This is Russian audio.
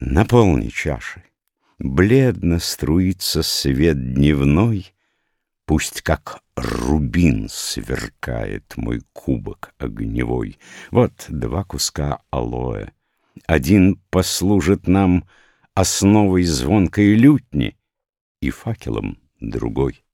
Наполни чаши. Бледно струится свет дневной, Пусть как рубин сверкает мой кубок огневой. Вот два куска алоэ. Один послужит нам основой звонкой лютни И факелом другой.